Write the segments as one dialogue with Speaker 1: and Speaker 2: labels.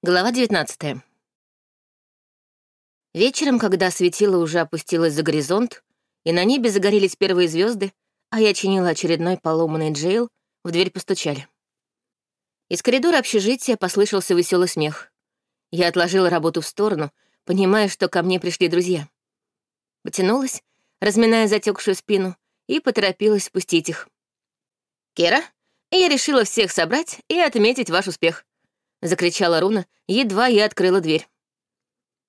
Speaker 1: Глава 19 Вечером, когда светило уже опустилось за горизонт, и на небе загорелись первые звезды, а я чинила очередной поломанный джейл, в дверь постучали. Из коридора общежития послышался веселый смех. Я отложила работу в сторону, понимая, что ко мне пришли друзья. Потянулась, разминая затекшую спину, и поторопилась спустить их. «Кера, я решила всех собрать и отметить ваш успех», — закричала Руна, едва я открыла дверь.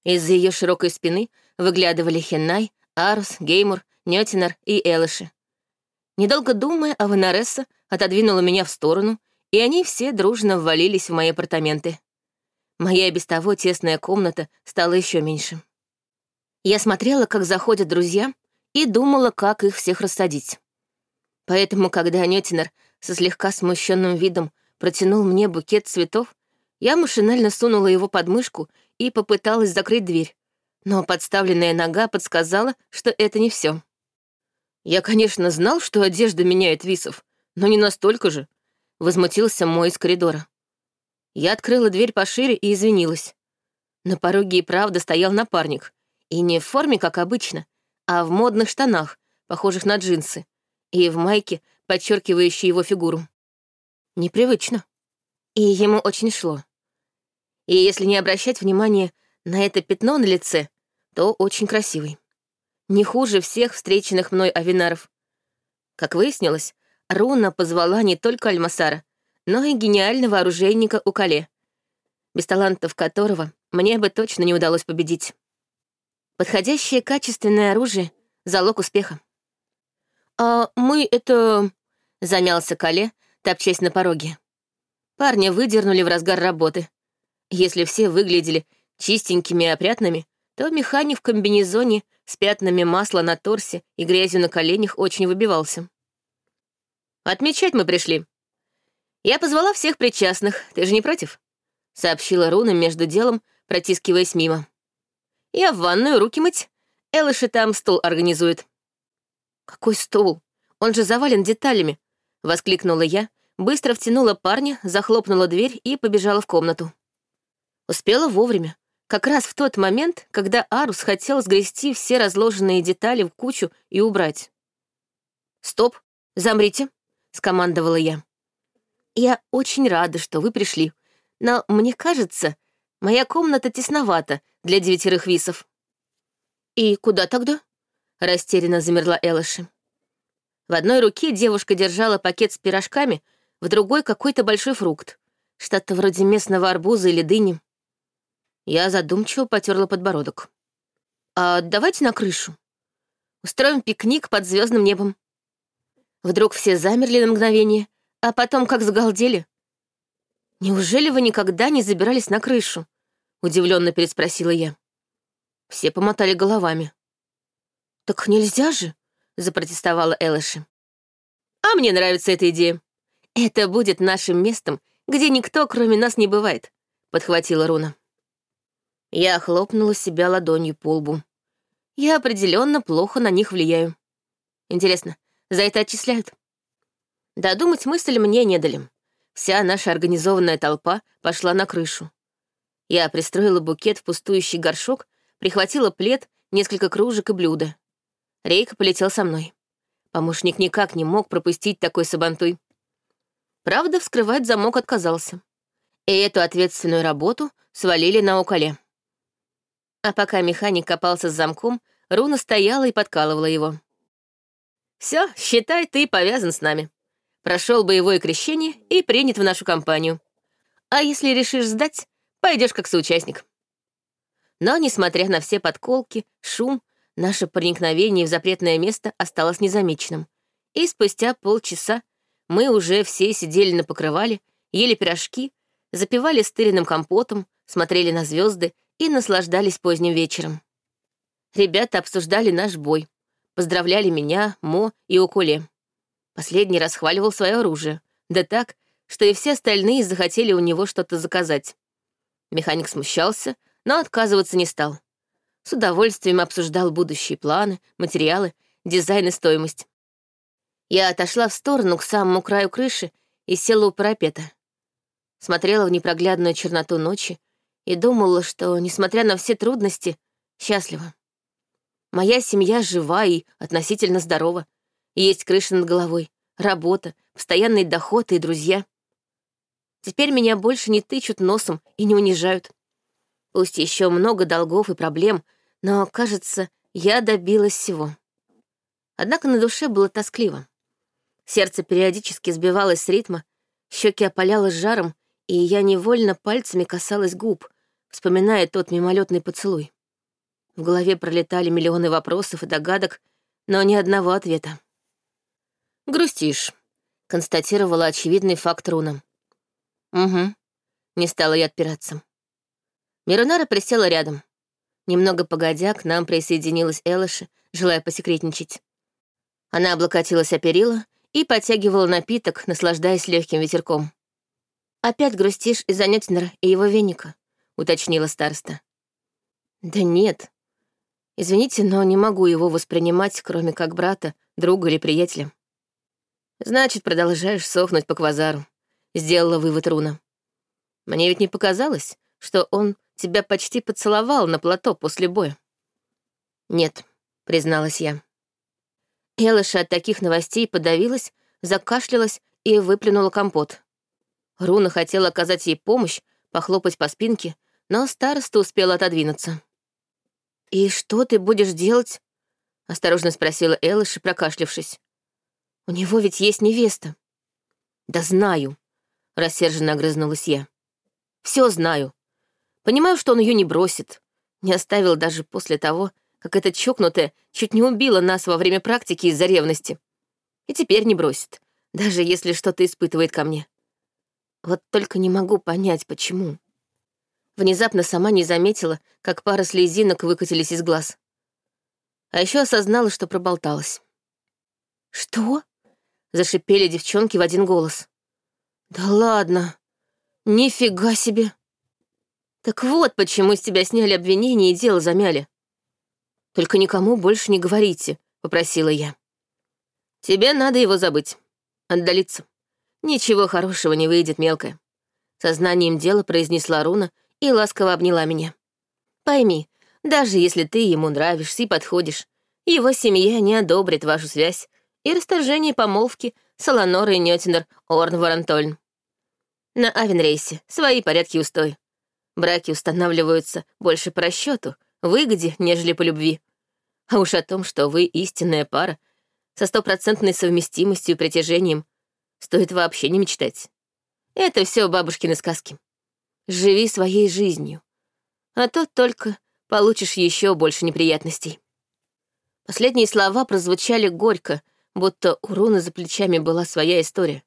Speaker 1: Из-за ее широкой спины выглядывали Хеннай, Арус, Геймур, Нётинар и Элыши. Недолго думая, Аванаресса отодвинула меня в сторону, и они все дружно ввалились в мои апартаменты. Моя без того тесная комната стала еще меньше. Я смотрела, как заходят друзья, и думала, как их всех рассадить. Поэтому, когда Нётинар со слегка смущенным видом протянул мне букет цветов, я машинально сунула его под мышку и попыталась закрыть дверь, но подставленная нога подсказала, что это не все. Я, конечно, знал, что одежда меняет висов, но не настолько же, возмутился мой из коридора. Я открыла дверь пошире и извинилась. На пороге и правда стоял напарник, и не в форме, как обычно, а в модных штанах, похожих на джинсы, и в майке, подчеркивающей его фигуру. Непривычно. И ему очень шло. И если не обращать внимания на это пятно на лице, то очень красивый. Не хуже всех встреченных мной авинаров. Как выяснилось, Руна позвала не только Альмасара, но и гениального оружейника Укале, без талантов которого мне бы точно не удалось победить. Подходящее качественное оружие — залог успеха. «А мы это...» — замялся Кале, топчась на пороге. Парня выдернули в разгар работы. Если все выглядели чистенькими и опрятными, то механик в комбинезоне с пятнами масла на торсе и грязью на коленях очень выбивался. «Отмечать мы пришли. Я позвала всех причастных, ты же не против?» — сообщила Руна между делом, протискиваясь мимо. «Я в ванную руки мыть. Элыши там стол организует». «Какой стол? Он же завален деталями!» — воскликнула я, быстро втянула парня, захлопнула дверь и побежала в комнату. Успела вовремя, как раз в тот момент, когда Арус хотел сгрести все разложенные детали в кучу и убрать. «Стоп, замрите», — скомандовала я. «Я очень рада, что вы пришли, но мне кажется, моя комната тесновата для девятерых висов». «И куда тогда?» — растерянно замерла Элыши. В одной руке девушка держала пакет с пирожками, в другой — какой-то большой фрукт, что-то вроде местного арбуза или дыни. Я задумчиво потерла подбородок. «А давайте на крышу. Устроим пикник под звездным небом». Вдруг все замерли на мгновение, а потом как загалдели. «Неужели вы никогда не забирались на крышу?» — удивленно переспросила я. Все помотали головами. «Так нельзя же!» — запротестовала Элэши. «А мне нравится эта идея. Это будет нашим местом, где никто, кроме нас, не бывает», — подхватила Руна. Я хлопнула себя ладонью по лбу. Я определенно плохо на них влияю. Интересно, за это отчисляют? Додумать мысль мне не дали. Вся наша организованная толпа пошла на крышу. Я пристроила букет в пустующий горшок, прихватила плед, несколько кружек и блюда. Рейка полетел со мной. Помощник никак не мог пропустить такой сабантуй. Правда, вскрывать замок отказался. И эту ответственную работу свалили на Уколе. А пока механик копался с замком, Руна стояла и подкалывала его. «Все, считай, ты повязан с нами. Прошел боевое крещение и принят в нашу компанию. А если решишь сдать, пойдешь как соучастник». Но, несмотря на все подколки, шум, наше проникновение в запретное место осталось незамеченным. И спустя полчаса мы уже все сидели на покрывале, ели пирожки, запивали стыренным компотом, смотрели на звезды и наслаждались поздним вечером. Ребята обсуждали наш бой, поздравляли меня, Мо и Укуле. Последний расхваливал свое оружие, да так, что и все остальные захотели у него что-то заказать. Механик смущался, но отказываться не стал. С удовольствием обсуждал будущие планы, материалы, дизайн и стоимость. Я отошла в сторону к самому краю крыши и села у парапета. Смотрела в непроглядную черноту ночи и думала, что, несмотря на все трудности, счастлива. Моя семья жива и относительно здорова. Есть крыша над головой, работа, постоянный доход и друзья. Теперь меня больше не тычут носом и не унижают. Пусть еще много долгов и проблем, но, кажется, я добилась всего. Однако на душе было тоскливо. Сердце периодически сбивалось с ритма, щеки опаляло жаром, и я невольно пальцами касалась губ, вспоминая тот мимолетный поцелуй. В голове пролетали миллионы вопросов и догадок, но ни одного ответа. «Грустишь», — констатировала очевидный факт Руна. «Угу», — не стала я отпираться. Миронара присела рядом. Немного погодя, к нам присоединилась Элыши, желая посекретничать. Она облокотилась о перила и подтягивала напиток, наслаждаясь легким ветерком. «Опять грустишь из-за Нётинера и его веника», — уточнила староста. «Да нет. Извините, но не могу его воспринимать, кроме как брата, друга или приятеля». «Значит, продолжаешь сохнуть по квазару», — сделала вывод Руна. «Мне ведь не показалось, что он тебя почти поцеловал на плато после боя». «Нет», — призналась я. Элыша от таких новостей подавилась, закашлялась и выплюнула компот. Руна хотела оказать ей помощь, похлопать по спинке, но староста успела отодвинуться. «И что ты будешь делать?» — осторожно спросила Элыш, прокашлявшись. «У него ведь есть невеста». «Да знаю», — рассерженно огрызнулась я. «Все знаю. Понимаю, что он ее не бросит. Не оставил даже после того, как эта чокнутая чуть не убила нас во время практики из-за ревности. И теперь не бросит, даже если что-то испытывает ко мне. Вот только не могу понять, почему. Внезапно сама не заметила, как пара слезинок выкатились из глаз. А еще осознала, что проболталась. «Что?» — зашипели девчонки в один голос. «Да ладно! Нифига себе!» «Так вот, почему с тебя сняли обвинение и дело замяли. Только никому больше не говорите», — попросила я. «Тебе надо его забыть, отдалиться. «Ничего хорошего не выйдет, мелкая», — сознанием дела произнесла Руна и ласково обняла меня. «Пойми, даже если ты ему нравишься и подходишь, его семья не одобрит вашу связь и расторжение помолвки Солонора и Нётинер Орн Варантольн. На Авенрейсе свои порядки устой. Браки устанавливаются больше по расчету, выгоде, нежели по любви. А уж о том, что вы истинная пара, со стопроцентной совместимостью и притяжением, стоит вообще не мечтать. Это все бабушкины сказки. Живи своей жизнью. А то только получишь еще больше неприятностей. Последние слова прозвучали горько, будто у Руны за плечами была своя история.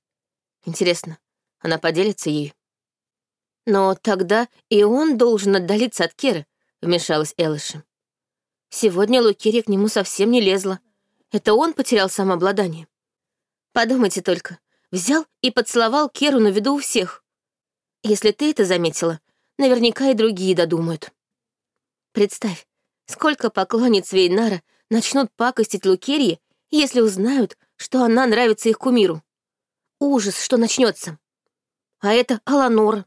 Speaker 1: Интересно, она поделится ей? Но тогда и он должен отдалиться от Керы, вмешалась Элыша. Сегодня Лукерия к нему совсем не лезла. Это он потерял самообладание. Подумайте только, Взял и поцеловал Керу на виду у всех. Если ты это заметила, наверняка и другие додумают. Представь, сколько поклонниц Вейнара начнут пакостить Лукерье, если узнают, что она нравится их кумиру. Ужас, что начнется. А это Аланора.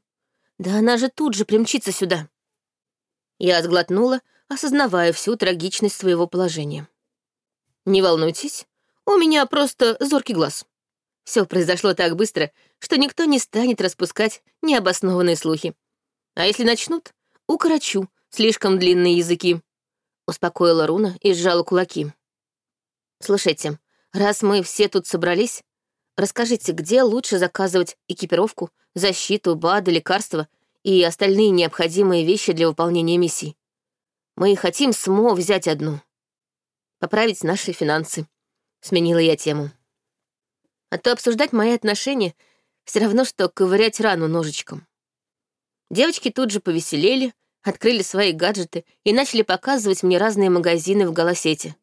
Speaker 1: Да она же тут же примчится сюда. Я сглотнула, осознавая всю трагичность своего положения. Не волнуйтесь, у меня просто зоркий глаз. Все произошло так быстро, что никто не станет распускать необоснованные слухи. А если начнут, укорочу слишком длинные языки. Успокоила Руна и сжала кулаки. Слушайте, раз мы все тут собрались, расскажите, где лучше заказывать экипировку, защиту, БАДы, лекарства и остальные необходимые вещи для выполнения миссий. Мы хотим СМО взять одну. Поправить наши финансы. Сменила я тему. А то обсуждать мои отношения все равно, что ковырять рану ножичком. Девочки тут же повеселели, открыли свои гаджеты и начали показывать мне разные магазины в голосете.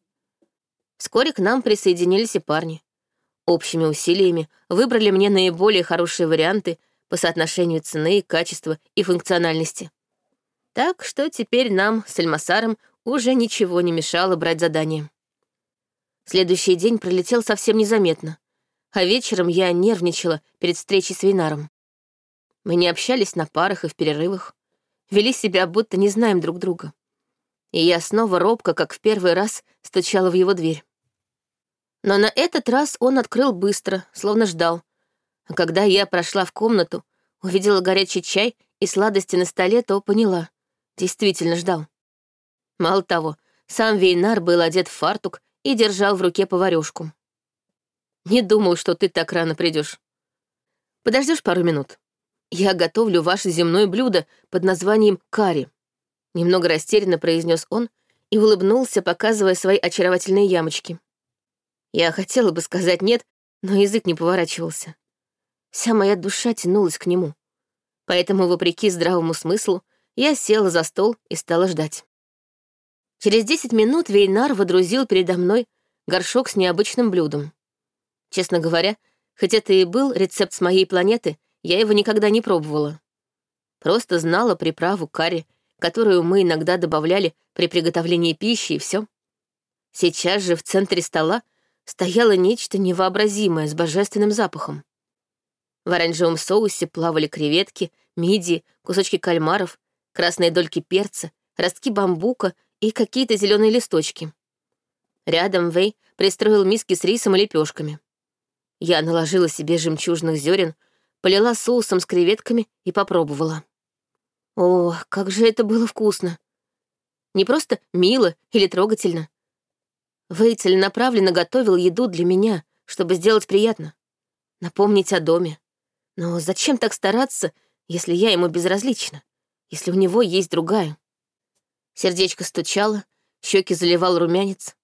Speaker 1: Вскоре к нам присоединились и парни. Общими усилиями выбрали мне наиболее хорошие варианты по соотношению цены, качества и функциональности. Так что теперь нам с Альмасаром уже ничего не мешало брать задание. Следующий день пролетел совсем незаметно а вечером я нервничала перед встречей с Вейнаром. Мы не общались на парах и в перерывах. вели себя, будто не знаем друг друга. И я снова робко, как в первый раз, стучала в его дверь. Но на этот раз он открыл быстро, словно ждал. А когда я прошла в комнату, увидела горячий чай и сладости на столе, то поняла. Действительно ждал. Мало того, сам Вейнар был одет в фартук и держал в руке поварёшку. «Не думал, что ты так рано придешь. Подождешь пару минут? Я готовлю ваше земное блюдо под названием карри». Немного растерянно произнес он и улыбнулся, показывая свои очаровательные ямочки. Я хотела бы сказать «нет», но язык не поворачивался. Вся моя душа тянулась к нему. Поэтому, вопреки здравому смыслу, я села за стол и стала ждать. Через десять минут Вейнар водрузил передо мной горшок с необычным блюдом. Честно говоря, хоть это и был рецепт с моей планеты, я его никогда не пробовала. Просто знала приправу карри, которую мы иногда добавляли при приготовлении пищи, и все. Сейчас же в центре стола стояло нечто невообразимое с божественным запахом. В оранжевом соусе плавали креветки, мидии, кусочки кальмаров, красные дольки перца, ростки бамбука и какие-то зеленые листочки. Рядом Вэй пристроил миски с рисом и лепешками. Я наложила себе жемчужных зерен, полила соусом с креветками и попробовала. О, как же это было вкусно! Не просто мило или трогательно. Вэй целенаправленно готовил еду для меня, чтобы сделать приятно. Напомнить о доме. Но зачем так стараться, если я ему безразлична? Если у него есть другая? Сердечко стучало, щеки заливал румянец.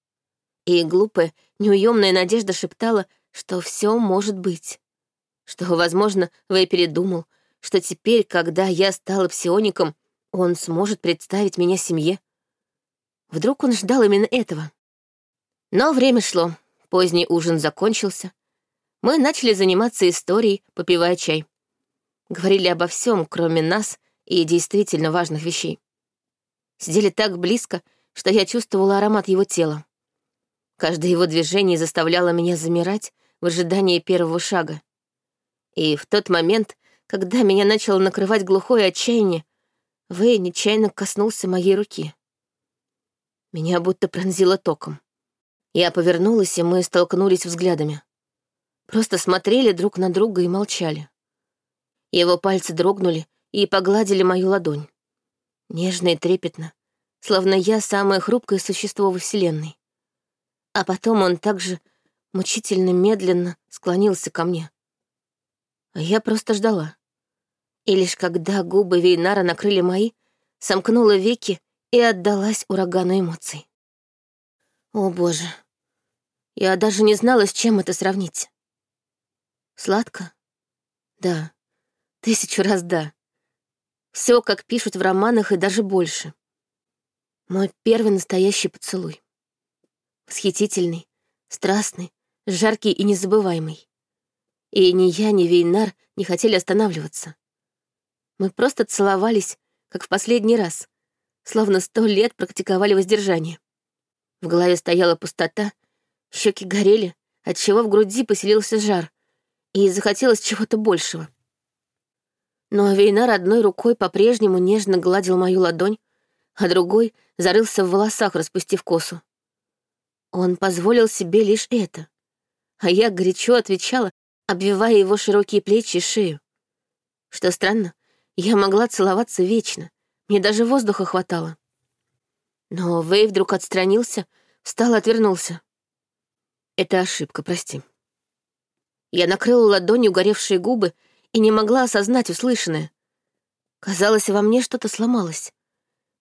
Speaker 1: И глупая, неуемная надежда шептала, что все может быть. Что, возможно, Вэй передумал, что теперь, когда я стала псиоником, он сможет представить меня семье. Вдруг он ждал именно этого. Но время шло, поздний ужин закончился. Мы начали заниматься историей, попивая чай. Говорили обо всем, кроме нас и действительно важных вещей сидели так близко, что я чувствовала аромат его тела. Каждое его движение заставляло меня замирать в ожидании первого шага. И в тот момент, когда меня начало накрывать глухое отчаяние, Вэй нечаянно коснулся моей руки. Меня будто пронзило током. Я повернулась, и мы столкнулись взглядами. Просто смотрели друг на друга и молчали. Его пальцы дрогнули и погладили мою ладонь нежно и трепетно, словно я самое хрупкое существо во Вселенной. А потом он также мучительно медленно склонился ко мне. А я просто ждала. И лишь когда губы Вейнара накрыли мои, сомкнула веки и отдалась урагану эмоций. О, боже. Я даже не знала, с чем это сравнить. Сладко? Да. Тысячу раз да. Все, как пишут в романах, и даже больше. Мой первый настоящий поцелуй. Восхитительный, страстный, жаркий и незабываемый. И ни я, ни Вейнар не хотели останавливаться. Мы просто целовались, как в последний раз, словно сто лет практиковали воздержание. В голове стояла пустота, щеки горели, отчего в груди поселился жар, и захотелось чего-то большего. Но Вейнар одной рукой по-прежнему нежно гладил мою ладонь, а другой зарылся в волосах, распустив косу. Он позволил себе лишь это. А я горячо отвечала, обвивая его широкие плечи и шею. Что странно, я могла целоваться вечно, мне даже воздуха хватало. Но Вей вдруг отстранился, встал и отвернулся. Это ошибка, прости. Я накрыла ладонью горевшие губы и не могла осознать услышанное. Казалось, во мне что-то сломалось.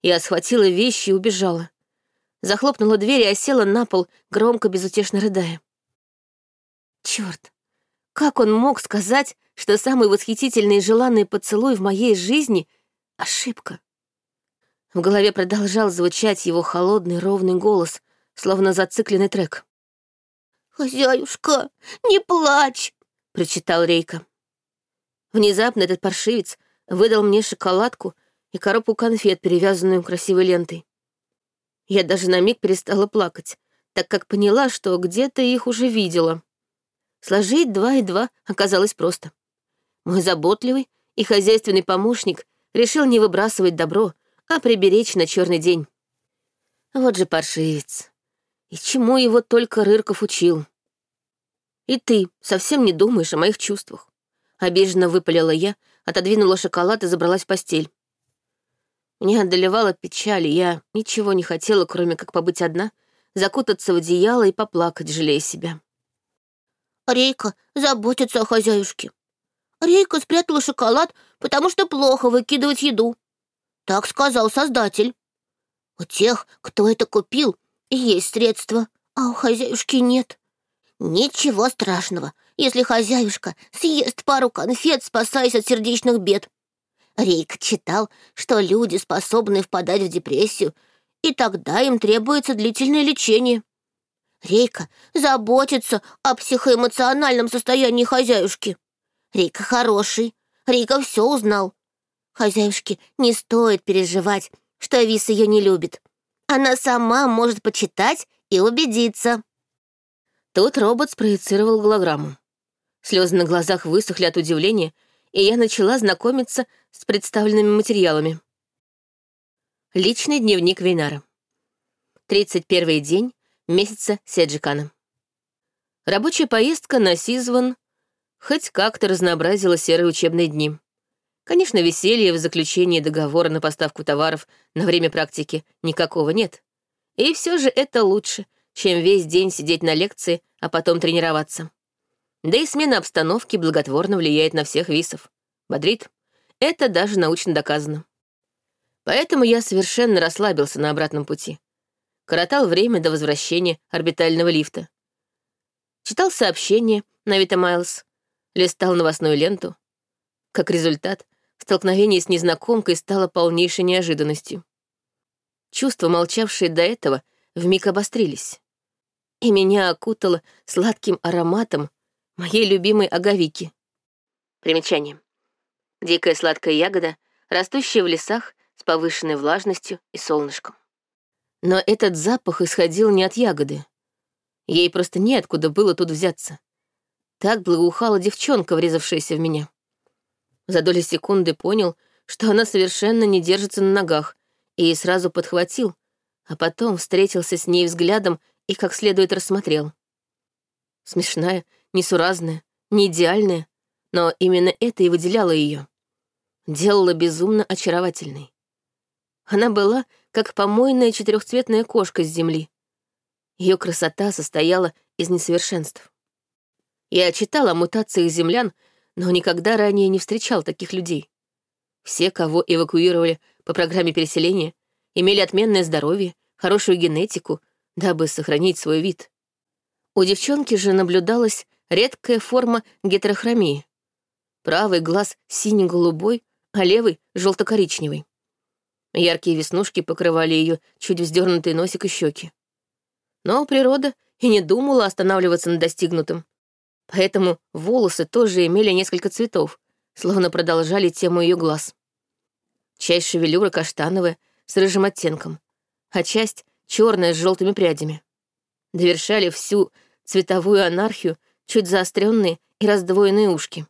Speaker 1: Я схватила вещи и убежала. Захлопнула дверь и осела на пол, громко, безутешно рыдая. Черт, как он мог сказать, что самый восхитительный и желанный поцелуй в моей жизни — ошибка? В голове продолжал звучать его холодный ровный голос, словно зацикленный трек. «Хозяюшка, не плачь!» — прочитал Рейка. Внезапно этот паршивец выдал мне шоколадку и коробку конфет, перевязанную красивой лентой. Я даже на миг перестала плакать, так как поняла, что где-то их уже видела. Сложить два и два оказалось просто. Мой заботливый и хозяйственный помощник решил не выбрасывать добро, а приберечь на черный день. Вот же паршивец. И чему его только Рырков учил? И ты совсем не думаешь о моих чувствах. Обиженно выпалила я, отодвинула шоколад и забралась в постель. Меня одолевала печаль, и я ничего не хотела, кроме как побыть одна, закутаться в одеяло и поплакать, жалея себя.
Speaker 2: Рейка заботится о хозяюшке. Рейка спрятала шоколад, потому что плохо выкидывать еду. Так сказал создатель. У тех, кто это купил, есть средства, а у хозяюшки нет. Ничего страшного, если хозяюшка съест пару конфет, спасаясь от сердечных бед. Рейк читал, что люди способны впадать в депрессию, и тогда им требуется длительное лечение. Рейка заботится о психоэмоциональном состоянии хозяюшки. Рейка хороший, Рейка все узнал. Хозяюшке не стоит переживать, что Вис ее не любит. Она сама может почитать и убедиться.
Speaker 1: Тут робот спроецировал голограмму. Слезы на глазах высохли от удивления, и я начала знакомиться с представленными материалами. Личный дневник Вейнара. 31 день месяца Седжикана. Рабочая поездка на Сизван хоть как-то разнообразила серые учебные дни. Конечно, веселья в заключении договора на поставку товаров на время практики никакого нет. И все же это лучше, чем весь день сидеть на лекции, а потом тренироваться. Да и смена обстановки благотворно влияет на всех висов. Бодрит. Это даже научно доказано. Поэтому я совершенно расслабился на обратном пути. Коротал время до возвращения орбитального лифта. Читал сообщения на Вита Майлз, листал новостную ленту. Как результат, столкновение с незнакомкой стало полнейшей неожиданностью. Чувства, молчавшие до этого, вмиг обострились. И меня окутало сладким ароматом моей любимой аговики. Примечание. Дикая сладкая ягода, растущая в лесах с повышенной влажностью и солнышком. Но этот запах исходил не от ягоды. Ей просто неоткуда было тут взяться. Так благоухала девчонка, врезавшаяся в меня. За доли секунды понял, что она совершенно не держится на ногах, и сразу подхватил, а потом встретился с ней взглядом и как следует рассмотрел. Смешная, несуразная, не идеальная, но именно это и выделяло ее. Делала безумно очаровательной. Она была как помойная четырехцветная кошка с земли. Ее красота состояла из несовершенств. Я читал о мутациях землян, но никогда ранее не встречал таких людей. Все, кого эвакуировали по программе переселения, имели отменное здоровье, хорошую генетику, дабы сохранить свой вид. У девчонки же наблюдалась редкая форма гетерохромии. Правый глаз синий-голубой, а левый — желто-коричневый. Яркие веснушки покрывали ее чуть вздернутый носик и щеки. Но природа и не думала останавливаться на достигнутом. Поэтому волосы тоже имели несколько цветов, словно продолжали тему ее глаз. Часть шевелюры каштановая, с рыжим оттенком, а часть черная с желтыми прядями. Довершали всю цветовую анархию чуть заостренные и раздвоенные ушки.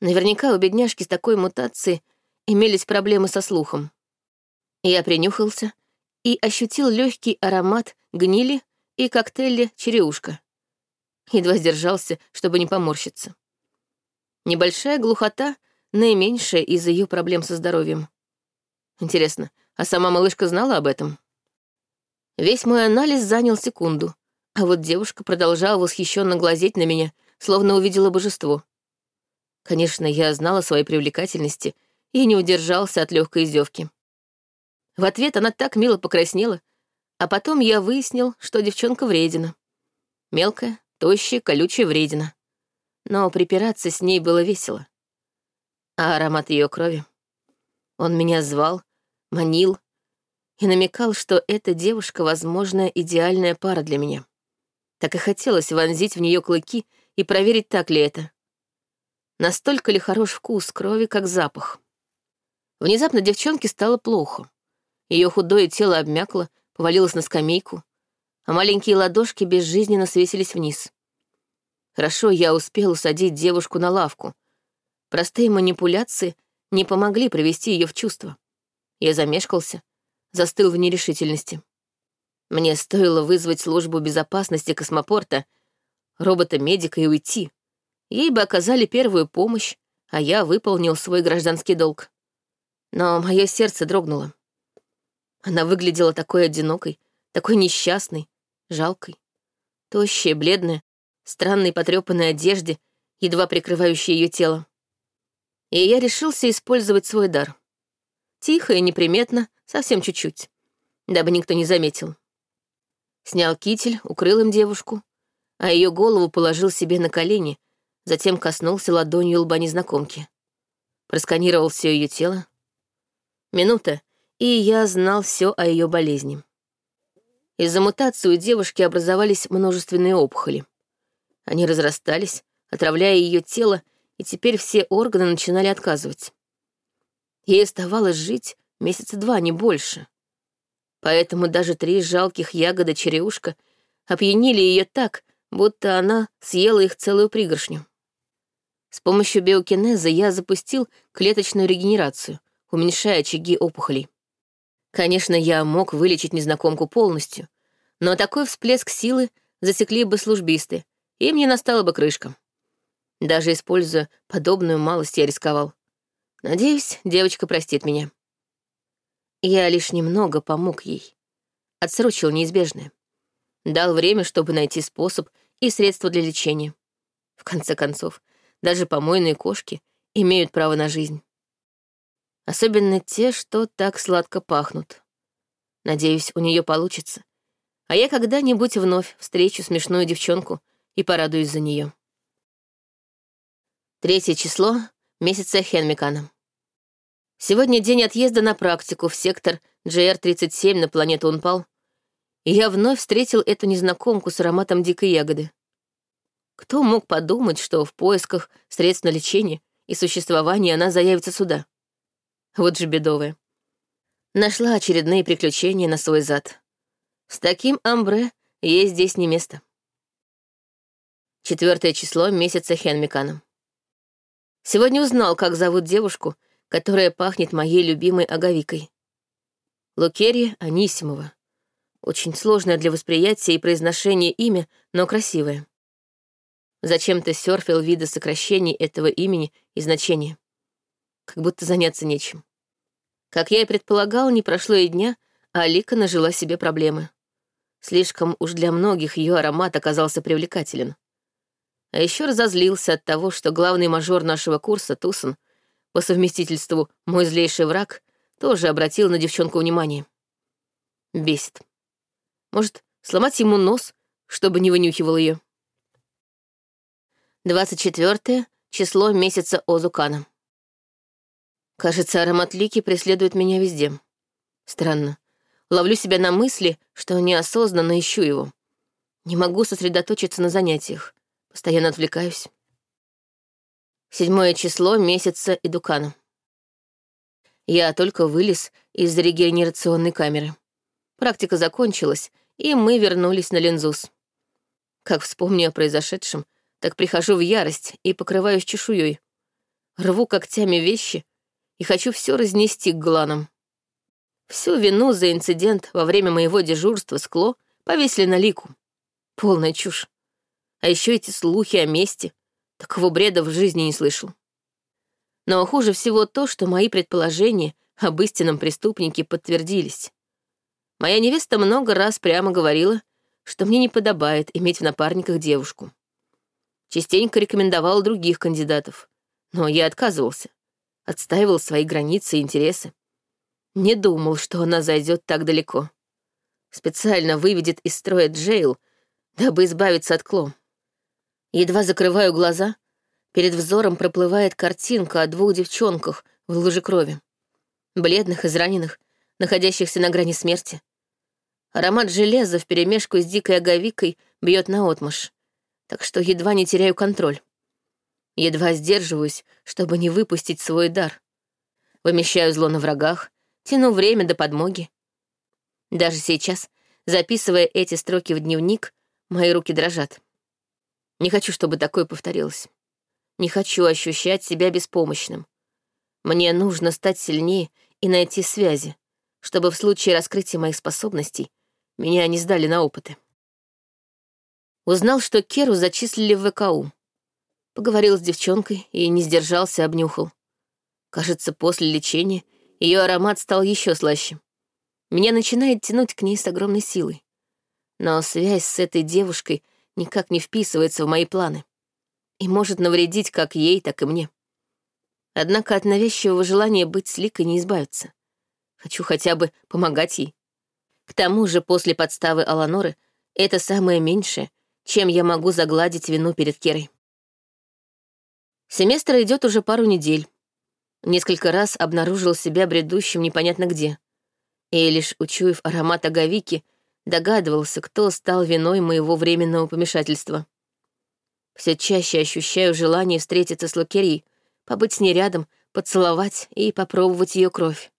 Speaker 1: Наверняка у бедняжки с такой мутацией имелись проблемы со слухом. Я принюхался и ощутил легкий аромат гнили и коктейля череушка. Едва сдержался, чтобы не поморщиться. Небольшая глухота — наименьшая из ее проблем со здоровьем. Интересно, а сама малышка знала об этом? Весь мой анализ занял секунду, а вот девушка продолжала восхищенно глазеть на меня, словно увидела божество. Конечно, я знала своей привлекательности и не удержался от легкой издевки. В ответ она так мило покраснела, а потом я выяснил, что девчонка вредина. Мелкая, тощая, колючая вредина. Но припираться с ней было весело. А аромат ее крови. Он меня звал, манил и намекал, что эта девушка, возможно, идеальная пара для меня. Так и хотелось вонзить в нее клыки и проверить, так ли это. Настолько ли хорош вкус крови, как запах. Внезапно девчонке стало плохо. Ее худое тело обмякло, повалилось на скамейку, а маленькие ладошки безжизненно свесились вниз. Хорошо, я успел усадить девушку на лавку. Простые манипуляции не помогли привести ее в чувство. Я замешкался, застыл в нерешительности. Мне стоило вызвать службу безопасности космопорта, робота-медика и уйти. Ей бы оказали первую помощь, а я выполнил свой гражданский долг. Но мое сердце дрогнуло. Она выглядела такой одинокой, такой несчастной, жалкой. Тощая, бледная, странной потрёпанной одежде, едва прикрывающей ее тело. И я решился использовать свой дар. Тихо и неприметно, совсем чуть-чуть, дабы никто не заметил. Снял китель, укрыл им девушку, а ее голову положил себе на колени, затем коснулся ладонью лба незнакомки. Просканировал все ее тело. Минута, и я знал все о ее болезни. Из-за мутации у девушки образовались множественные опухоли. Они разрастались, отравляя ее тело, и теперь все органы начинали отказывать. Ей оставалось жить месяца два, не больше. Поэтому даже три жалких ягода череушка опьянили ее так, будто она съела их целую пригоршню. С помощью биокинеза я запустил клеточную регенерацию, уменьшая очаги опухолей. Конечно, я мог вылечить незнакомку полностью, но такой всплеск силы засекли бы службисты, и мне настала бы крышка. Даже используя подобную малость, я рисковал. Надеюсь, девочка простит меня. Я лишь немного помог ей. Отсрочил неизбежное. Дал время, чтобы найти способ и средства для лечения. В конце концов, даже помойные кошки имеют право на жизнь. Особенно те, что так сладко пахнут. Надеюсь, у нее получится. А я когда-нибудь вновь встречу смешную девчонку и порадуюсь за нее. Третье число месяца Хенмикана. Сегодня день отъезда на практику в сектор GR-37 на планету Унпал, и я вновь встретил эту незнакомку с ароматом дикой ягоды. Кто мог подумать, что в поисках средств на лечение и существование она заявится сюда? Вот же бедовая. Нашла очередные приключения на свой зад. С таким амбре ей здесь не место. Четвертое число месяца Хенмикана. Сегодня узнал, как зовут девушку, которая пахнет моей любимой аговикой. Лукерья Анисимова. Очень сложное для восприятия и произношения имя, но красивое. Зачем-то серфил виды сокращений этого имени и значения как будто заняться нечем. Как я и предполагал, не прошло и дня, а Алика нажила себе проблемы. Слишком уж для многих ее аромат оказался привлекателен. А еще разозлился от того, что главный мажор нашего курса, Тусон, по совместительству мой злейший враг, тоже обратил на девчонку внимание. Бесит. Может, сломать ему нос, чтобы не вынюхивал ее. 24 число месяца Озукана. Кажется, аромат лики преследует меня везде. Странно. Ловлю себя на мысли, что неосознанно ищу его. Не могу сосредоточиться на занятиях. Постоянно отвлекаюсь. Седьмое число месяца Идукана. Я только вылез из регенерационной камеры. Практика закончилась, и мы вернулись на Лензус. Как вспомню о произошедшем, так прихожу в ярость и покрываюсь чешуей. Рву когтями вещи, и хочу все разнести к гланам. Всю вину за инцидент во время моего дежурства с Кло повесили на Лику. Полная чушь. А еще эти слухи о мести. Такого бреда в жизни не слышал. Но хуже всего то, что мои предположения об истинном преступнике подтвердились. Моя невеста много раз прямо говорила, что мне не подобает иметь в напарниках девушку. Частенько рекомендовала других кандидатов, но я отказывался отстаивал свои границы и интересы. Не думал, что она зайдет так далеко. Специально выведет из строя Джейл, дабы избавиться от Кло. Едва закрываю глаза, перед взором проплывает картинка о двух девчонках в луже крови. Бледных, израненных, находящихся на грани смерти. Аромат железа вперемешку с дикой оговикой бьет наотмашь, так что едва не теряю контроль. Едва сдерживаюсь, чтобы не выпустить свой дар. Вымещаю зло на врагах, тяну время до подмоги. Даже сейчас, записывая эти строки в дневник, мои руки дрожат. Не хочу, чтобы такое повторилось. Не хочу ощущать себя беспомощным. Мне нужно стать сильнее и найти связи, чтобы в случае раскрытия моих способностей меня не сдали на опыты. Узнал, что Керу зачислили в ВКУ. Поговорил с девчонкой и не сдержался, обнюхал. Кажется, после лечения ее аромат стал еще слаще. Меня начинает тянуть к ней с огромной силой. Но связь с этой девушкой никак не вписывается в мои планы и может навредить как ей, так и мне. Однако от навязчивого желания быть с Ликой не избавиться. Хочу хотя бы помогать ей. К тому же после подставы Аланоры это самое меньшее, чем я могу загладить вину перед Керой. Семестр идет уже пару недель. Несколько раз обнаружил себя бредущим непонятно где. И лишь учуяв аромат аговики, догадывался, кто стал виной моего временного помешательства. Все чаще ощущаю желание встретиться с Лукерьей, побыть с ней рядом, поцеловать и попробовать ее кровь.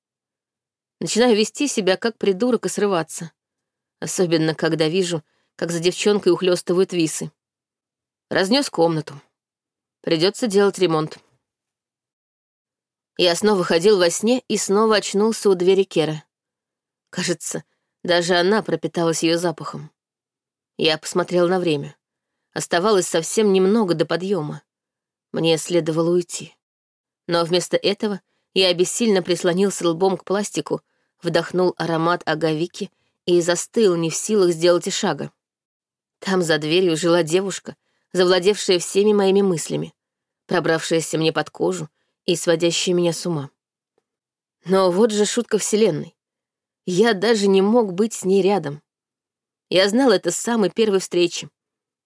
Speaker 1: Начинаю вести себя как придурок и срываться. Особенно, когда вижу, как за девчонкой ухлёстывают висы. Разнес комнату. Придется делать ремонт. Я снова ходил во сне и снова очнулся у двери Кера. Кажется, даже она пропиталась ее запахом. Я посмотрел на время. Оставалось совсем немного до подъема. Мне следовало уйти. Но вместо этого я бессильно прислонился лбом к пластику, вдохнул аромат аговики и застыл, не в силах сделать и шага. Там за дверью жила девушка, завладевшая всеми моими мыслями, пробравшаяся мне под кожу и сводящая меня с ума. Но вот же шутка Вселенной. Я даже не мог быть с ней рядом. Я знал это с самой первой встречи.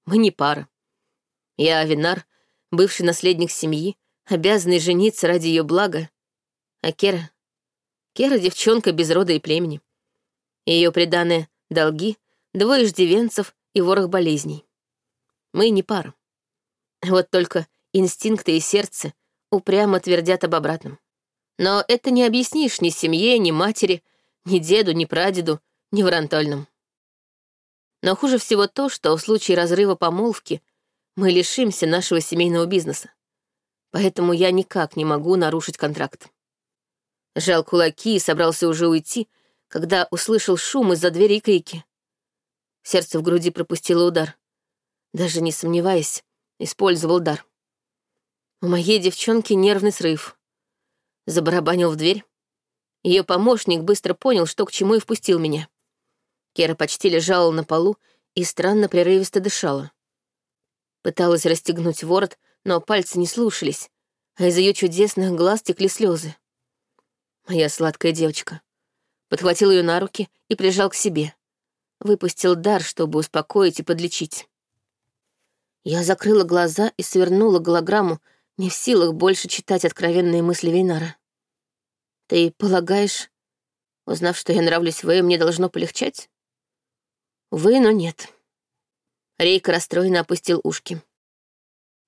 Speaker 1: Мы не пара. Я Авинар, бывший наследник семьи, обязанный жениться ради ее блага. А Кера... Кера — девчонка без рода и племени. Ее преданные долги, двое иждивенцев и ворох болезней. Мы не пара. Вот только инстинкты и сердце упрямо твердят об обратном. Но это не объяснишь ни семье, ни матери, ни деду, ни прадеду, ни Варантольным. Но хуже всего то, что в случае разрыва помолвки мы лишимся нашего семейного бизнеса. Поэтому я никак не могу нарушить контракт. Жал кулаки и собрался уже уйти, когда услышал шум из-за двери и крики. Сердце в груди пропустило удар. Даже не сомневаясь, использовал дар. У моей девчонки нервный срыв. Забарабанил в дверь. Ее помощник быстро понял, что к чему и впустил меня. Кера почти лежала на полу и странно прерывисто дышала. Пыталась расстегнуть ворот, но пальцы не слушались, а из ее чудесных глаз текли слезы. Моя сладкая девочка. Подхватил ее на руки и прижал к себе. Выпустил дар, чтобы успокоить и подлечить. Я закрыла глаза и свернула голограмму, не в силах больше читать откровенные мысли Вейнара. «Ты полагаешь, узнав, что я нравлюсь Вэй, мне должно полегчать?» «Вы, но нет». Рейка расстроенно опустил ушки.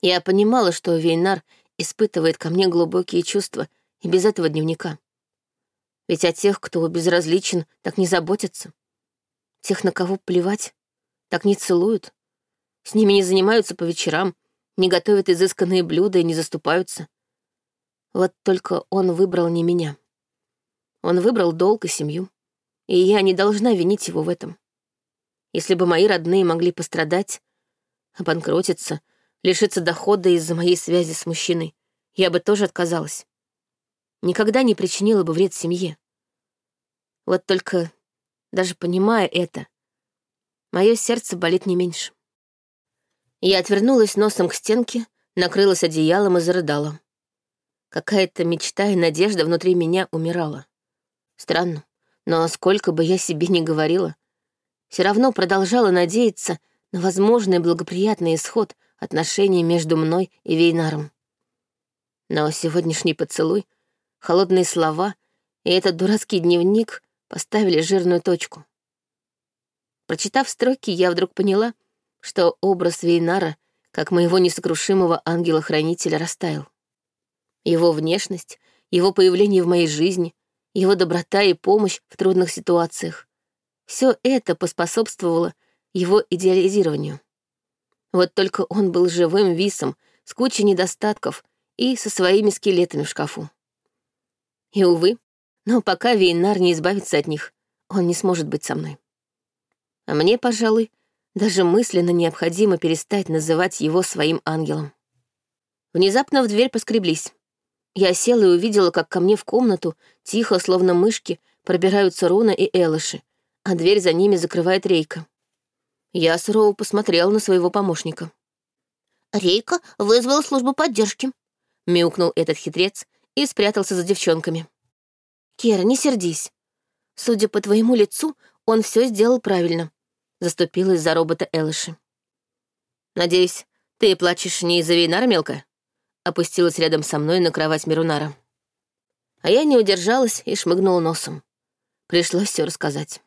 Speaker 1: Я понимала, что Вейнар испытывает ко мне глубокие чувства и без этого дневника. Ведь о тех, кто безразличен, так не заботятся. Тех, на кого плевать, так не целуют. С ними не занимаются по вечерам, не готовят изысканные блюда и не заступаются. Вот только он выбрал не меня. Он выбрал долг и семью, и я не должна винить его в этом. Если бы мои родные могли пострадать, обанкротиться, лишиться дохода из-за моей связи с мужчиной, я бы тоже отказалась. Никогда не причинила бы вред семье. Вот только даже понимая это, мое сердце болит не меньше. Я отвернулась носом к стенке, накрылась одеялом и зарыдала. Какая-то мечта и надежда внутри меня умирала. Странно, но сколько бы я себе ни говорила, все равно продолжала надеяться на возможный благоприятный исход отношений между мной и Вейнаром. Но сегодняшний поцелуй, холодные слова и этот дурацкий дневник поставили жирную точку. Прочитав строки, я вдруг поняла, что образ Вейнара, как моего несокрушимого ангела-хранителя, растаял. Его внешность, его появление в моей жизни, его доброта и помощь в трудных ситуациях — все это поспособствовало его идеализированию. Вот только он был живым висом, с кучей недостатков и со своими скелетами в шкафу. И, увы, но пока Вейнар не избавится от них, он не сможет быть со мной. А мне, пожалуй, даже мысленно необходимо перестать называть его своим ангелом. Внезапно в дверь поскреблись. Я села и увидела, как ко мне в комнату, тихо, словно мышки, пробираются Руна и Элыши, а дверь за ними закрывает Рейка. Я сурово посмотрела на своего помощника.
Speaker 2: «Рейка вызвала службу поддержки», —
Speaker 1: мяукнул этот хитрец и спрятался за девчонками. «Кера, не сердись. Судя по твоему лицу, он все сделал правильно», — заступилась за робота Элыши. «Надеюсь, ты плачешь не из-за Вейнара, мелкая?» Опустилась рядом со мной на кровать Мирунара. А я не удержалась и шмыгнула носом. Пришлось все рассказать.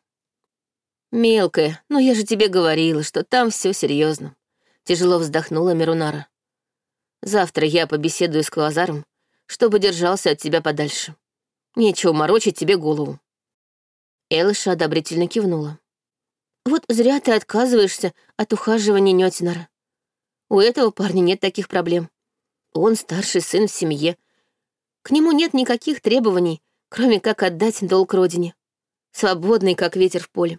Speaker 1: «Мелкая, но я же тебе говорила, что там все серьезно. Тяжело вздохнула Мирунара. «Завтра я побеседую с Квазаром, чтобы держался от тебя подальше. Нечего морочить тебе голову». Элыша одобрительно кивнула. «Вот зря ты отказываешься от ухаживания Нётинора. У этого парня нет таких проблем. Он старший сын в семье. К нему нет никаких требований, кроме как отдать долг родине. Свободный, как ветер в поле.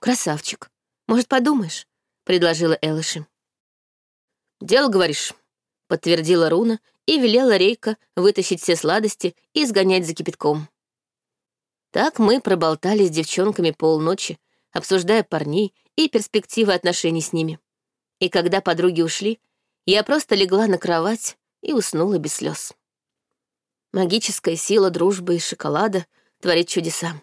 Speaker 1: Красавчик. Может, подумаешь?» — предложила Элыши. «Дело, говоришь», — подтвердила Руна и велела Рейка вытащить все сладости и сгонять за кипятком. Так мы проболтали с девчонками полночи, обсуждая парней и перспективы отношений с ними. И когда подруги ушли, я просто легла на кровать и уснула без слез. Магическая сила дружбы и шоколада творит чудеса.